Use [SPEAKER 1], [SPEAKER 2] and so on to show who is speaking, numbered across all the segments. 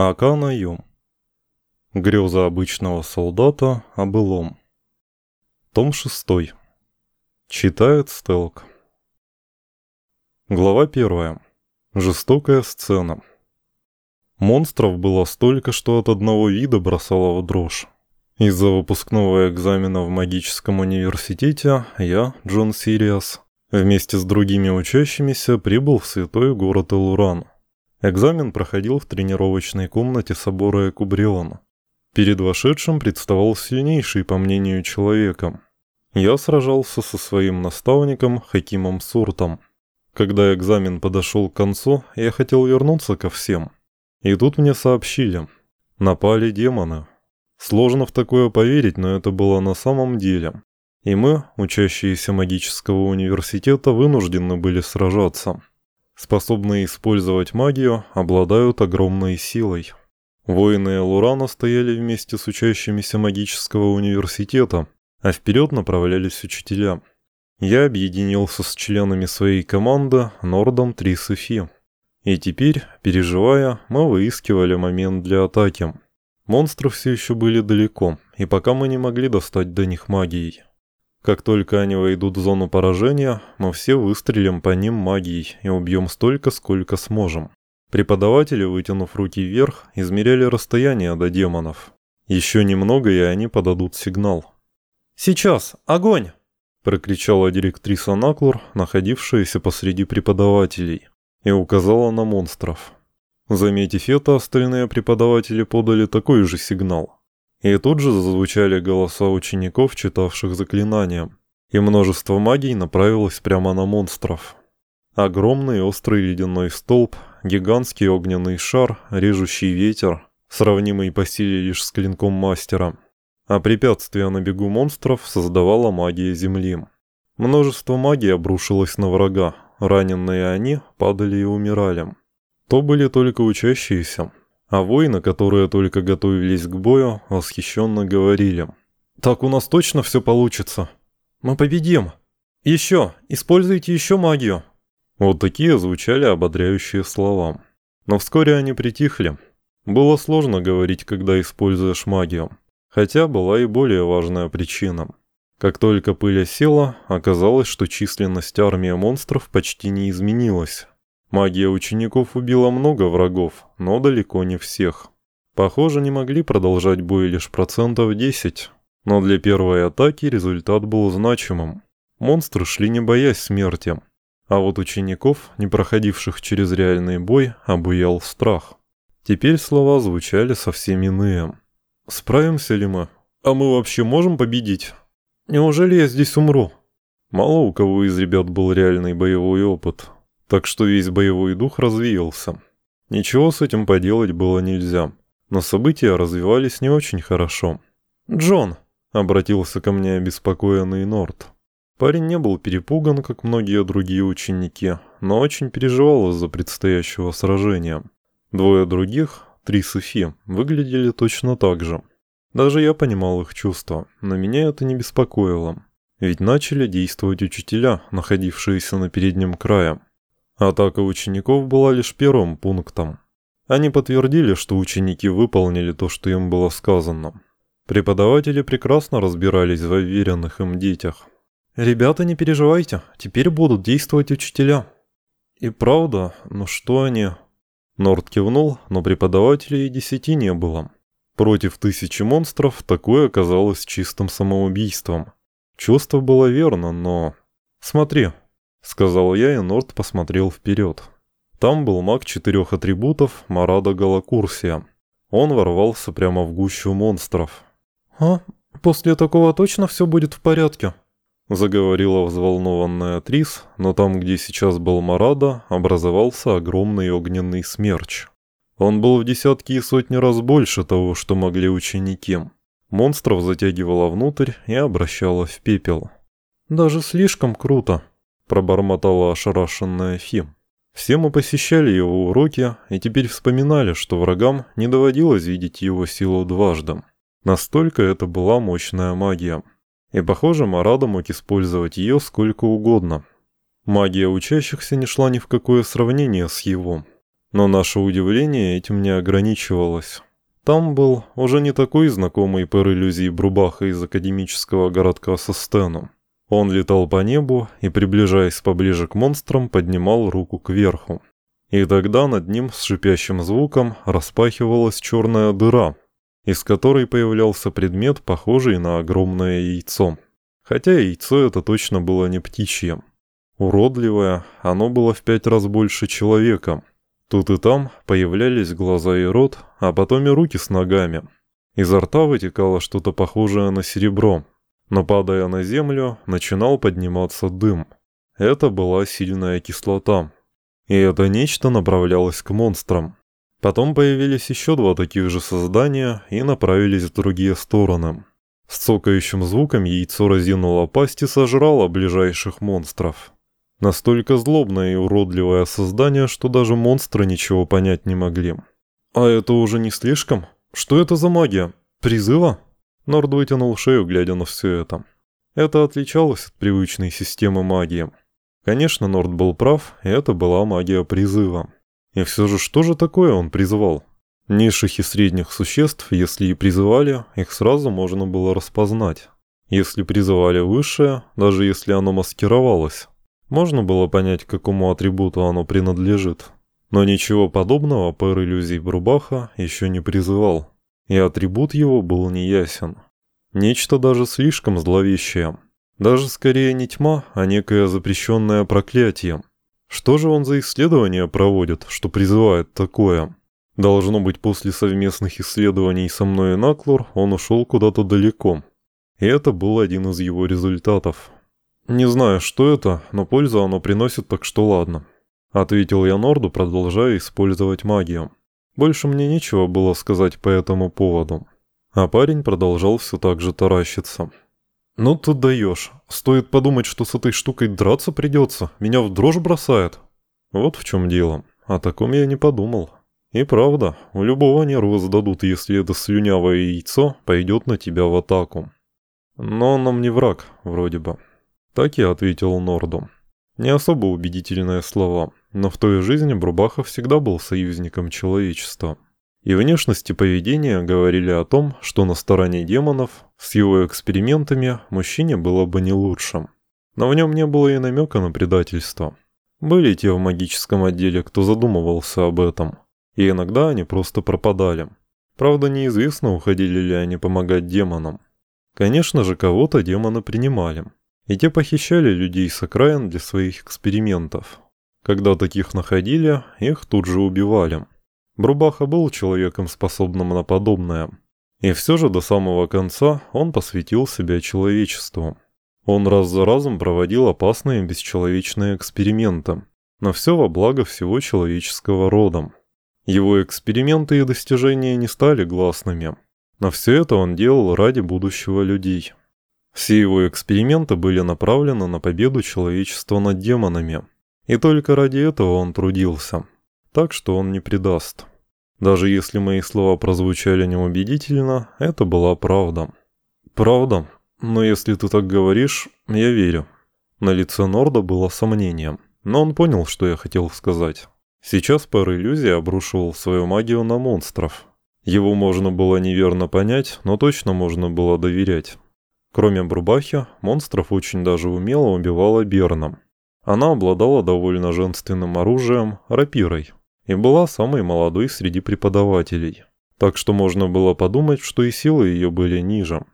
[SPEAKER 1] Аканаем. Греза обычного солдата о былом. Том 6. Читает Стелк. Глава 1. Жестокая сцена. Монстров было столько, что от одного вида бросало в дрожь. Из-за выпускного экзамена в магическом университете я, Джон Сириас, вместе с другими учащимися прибыл в святой город Элуран – Экзамен проходил в тренировочной комнате собора Экубриона. Перед вошедшим представал сильнейший, по мнению человека. Я сражался со своим наставником Хакимом Суртом. Когда экзамен подошел к концу, я хотел вернуться ко всем. И тут мне сообщили. Напали демоны. Сложно в такое поверить, но это было на самом деле. И мы, учащиеся магического университета, вынуждены были сражаться способные использовать магию, обладают огромной силой. Воины Элурана стояли вместе с учащимися магического университета, а вперед направлялись учителя. Я объединился с членами своей команды Нордом Трис и. И теперь, переживая, мы выискивали момент для атаки. Монстры все еще были далеко, и пока мы не могли достать до них магией. Как только они войдут в зону поражения, мы все выстрелим по ним магией и убьем столько, сколько сможем. Преподаватели, вытянув руки вверх, измеряли расстояние до демонов. Еще немного, и они подадут сигнал.
[SPEAKER 2] «Сейчас! Огонь!»
[SPEAKER 1] – прокричала директриса Наклур, находившаяся посреди преподавателей, и указала на монстров. Заметив это, остальные преподаватели подали такой же сигнал. И тут же зазвучали голоса учеников, читавших заклинания, и множество магий направилось прямо на монстров. Огромный острый ледяной столб, гигантский огненный шар, режущий ветер, сравнимый по силе лишь с клинком мастера. А препятствия на бегу монстров создавала магия земли. Множество магии обрушилось на врага, раненые они падали и умирали. То были только учащиеся, а воины, которые только готовились к бою, восхищенно говорили.
[SPEAKER 2] «Так у нас точно все получится. Мы победим. Еще, используйте еще магию».
[SPEAKER 1] Вот такие звучали ободряющие слова. Но вскоре они притихли. Было сложно говорить, когда используешь магию. Хотя была и более важная причина. Как только пыль осела, оказалось, что численность армии монстров почти не изменилась. Магия учеников убила много врагов, но далеко не всех. Похоже, не могли продолжать бой лишь процентов 10, но для первой атаки результат был значимым. Монстры шли не боясь смерти, а вот учеников, не проходивших через реальный бой, обуял страх. Теперь слова звучали совсем иные. «Справимся ли мы? А мы вообще можем победить? Неужели я здесь умру?» Мало у кого из ребят был реальный боевой опыт, так что весь боевой дух развеялся. Ничего с этим поделать было нельзя, но события развивались не очень хорошо.
[SPEAKER 2] «Джон!»
[SPEAKER 1] — обратился ко мне обеспокоенный Норт. Парень не был перепуган, как многие другие ученики, но очень переживал из-за предстоящего сражения. Двое других, Трис и выглядели точно так же. Даже я понимал их чувства, но меня это не беспокоило. Ведь начали действовать учителя, находившиеся на переднем крае. Атака учеников была лишь первым пунктом. Они подтвердили, что ученики выполнили то, что им было сказано. Преподаватели прекрасно разбирались в уверенных им детях.
[SPEAKER 2] «Ребята, не переживайте, теперь будут действовать учителя».
[SPEAKER 1] «И правда, но что они...» Норд кивнул, но преподавателей и десяти не было. Против тысячи монстров такое оказалось чистым самоубийством. Чувство было верно, но... «Смотри», Сказал я, и Норд посмотрел вперед. Там был маг четырех атрибутов Марада Галакурсия. Он ворвался прямо в гущу монстров.
[SPEAKER 2] «А, после такого точно все будет в порядке?»
[SPEAKER 1] Заговорила взволнованная Трис, но там, где сейчас был Марада, образовался огромный огненный смерч. Он был в десятки и сотни раз больше того, что могли ученики. Монстров затягивало внутрь и обращало в пепел.
[SPEAKER 2] «Даже слишком круто»,
[SPEAKER 1] пробормотала ошарашенная Фи. Все мы посещали его уроки и теперь вспоминали, что врагам не доводилось видеть его силу дважды. Настолько это была мощная магия. И, похоже, Марада мог использовать ее сколько угодно. Магия учащихся не шла ни в какое сравнение с его. Но наше удивление этим не ограничивалось. Там был уже не такой знакомый пэр иллюзий Брубаха из академического городка Состену. Он летал по небу и, приближаясь поближе к монстрам, поднимал руку кверху. И тогда над ним с шипящим звуком распахивалась черная дыра, из которой появлялся предмет, похожий на огромное яйцо. Хотя яйцо это точно было не птичье. Уродливое, оно было в пять раз больше человека. Тут и там появлялись глаза и рот, а потом и руки с ногами. Изо рта вытекало что-то похожее на серебро, но падая на землю, начинал подниматься дым. Это была сильная кислота. И это нечто направлялось к монстрам. Потом появились еще два таких же создания и направились в другие стороны. С цокающим звуком яйцо разинуло пасть и сожрало ближайших монстров. Настолько злобное и уродливое создание, что даже монстры ничего понять не могли. «А это уже не слишком? Что это за магия? Призыва?» Норд вытянул шею, глядя на все это. Это отличалось от привычной системы магии. Конечно, Норд был прав, и это была магия призыва. И все же, что же такое он призывал? Низших и средних существ, если и призывали, их сразу можно было распознать. Если призывали высшее, даже если оно маскировалось, можно было понять, к какому атрибуту оно принадлежит. Но ничего подобного пэр иллюзий Брубаха еще не призывал, и атрибут его был неясен. Нечто даже слишком зловещее. Даже скорее не тьма, а некое запрещенное проклятие. Что же он за исследования проводит, что призывает такое? Должно быть, после совместных исследований со мной и Наклор он ушел куда-то далеко. И это был один из его результатов. «Не знаю, что это, но пользу оно приносит, так что ладно», — ответил я Норду, продолжая использовать магию. Больше мне нечего было сказать по этому поводу. А парень продолжал все так же таращиться. «Ну ты даешь. Стоит подумать, что с этой штукой драться придется. Меня в дрожь бросает». Вот в чем дело. О таком я не подумал. И правда, у любого нервы сдадут, если это слюнявое яйцо пойдет на тебя в атаку. Но он нам не враг, вроде бы. Так я ответил Норду. Не особо убедительные слова, но в той жизни Брубахов всегда был союзником человечества. И внешность и поведение говорили о том, что на стороне демонов с его экспериментами мужчине было бы не лучше. Но в нем не было и намека на предательство. Были те в магическом отделе, кто задумывался об этом. И иногда они просто пропадали. Правда, неизвестно, уходили ли они помогать демонам. Конечно же, кого-то демоны принимали и те похищали людей с окраин для своих экспериментов. Когда таких находили, их тут же убивали. Брубаха был человеком, способным на подобное. И все же до самого конца он посвятил себя человечеству. Он раз за разом проводил опасные бесчеловечные эксперименты, но все во благо всего человеческого рода. Его эксперименты и достижения не стали гласными, но все это он делал ради будущего людей. Все его эксперименты были направлены на победу человечества над демонами. И только ради этого он трудился. Так что он не предаст. Даже если мои слова прозвучали неубедительно, это была правда. Правда? Но если ты так говоришь, я верю. На лице Норда было сомнение, но он понял, что я хотел сказать. Сейчас пар иллюзий обрушивал свою магию на монстров. Его можно было неверно понять, но точно можно было доверять. Кроме Брубахи, монстров очень даже умело убивала Берна. Она обладала довольно женственным оружием, рапирой, и была самой молодой среди преподавателей. Так что можно было подумать, что и силы ее были ниже.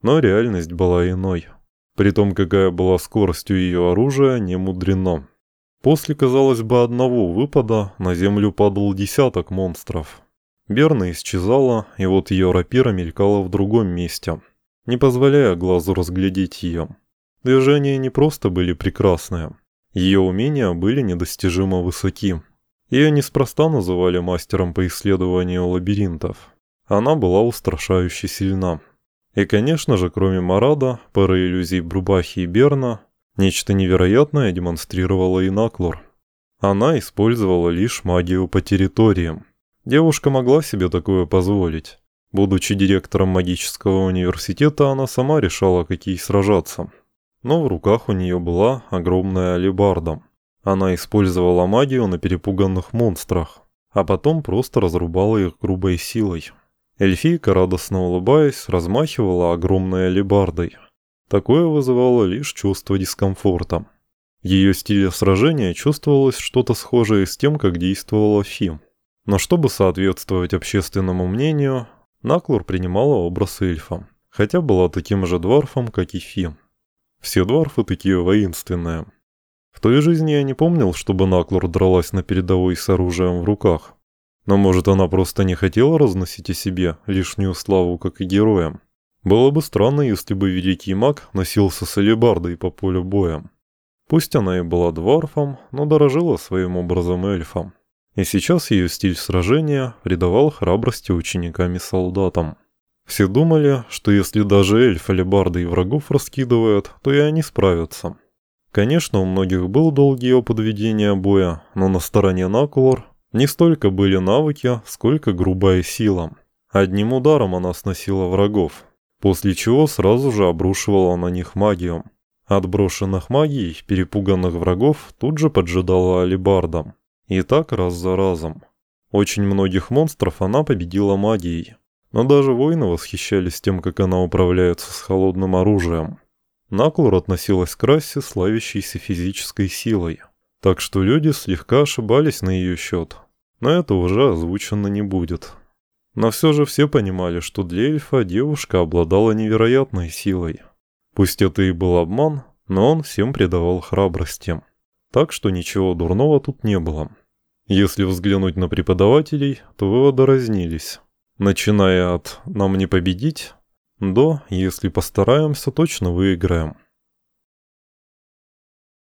[SPEAKER 1] Но реальность была иной. При том, какая была скорость у ее оружия, не мудрено. После, казалось бы, одного выпада на землю падал десяток монстров. Берна исчезала, и вот ее рапира мелькала в другом месте – не позволяя глазу разглядеть ее. Движения не просто были прекрасные, ее умения были недостижимо высоки. Ее неспроста называли мастером по исследованию лабиринтов. Она была устрашающе сильна. И, конечно же, кроме Марада, пары иллюзий Брубахи и Берна, нечто невероятное демонстрировала и Наклор. Она использовала лишь магию по территориям. Девушка могла себе такое позволить. Будучи директором магического университета, она сама решала, какие сражаться. Но в руках у нее была огромная алебарда. Она использовала магию на перепуганных монстрах. а потом просто разрубала их грубой силой. Эльфийка, радостно улыбаясь, размахивала огромной алебардой. Такое вызывало лишь чувство дискомфорта. В ее стиле сражения чувствовалось что-то схожее с тем, как действовала Фи. Но чтобы соответствовать общественному мнению, Наклур принимала образ эльфа, хотя была таким же дворфом, как и Фи. Все дворфы такие воинственные. В той жизни я не помнил, чтобы Наклур дралась на передовой с оружием в руках. Но может она просто не хотела разносить о себе лишнюю славу, как и героям. Было бы странно, если бы великий маг носился с алебардой по полю боя. Пусть она и была дворфом, но дорожила своим образом эльфом. И сейчас ее стиль сражения придавал храбрости ученикам и солдатам. Все думали, что если даже эльф алебарды и врагов раскидывают, то и они справятся. Конечно, у многих был долгий опыт ведения боя, но на стороне Накулор не столько были навыки, сколько грубая сила. Одним ударом она сносила врагов, после чего сразу же обрушивала на них магию. Отброшенных магией, перепуганных врагов тут же поджидала алибарда. И так раз за разом. Очень многих монстров она победила магией. Но даже воины восхищались тем, как она управляется с холодным оружием. Наклор относилась к расе, славящейся физической силой. Так что люди слегка ошибались на ее счет. Но это уже озвучено не будет. Но все же все понимали, что для эльфа девушка обладала невероятной силой. Пусть это и был обман, но он всем придавал храбрости. Так что ничего дурного тут не было. Если взглянуть на преподавателей, то выводы разнились. Начиная от «нам не победить» до «если постараемся, точно выиграем».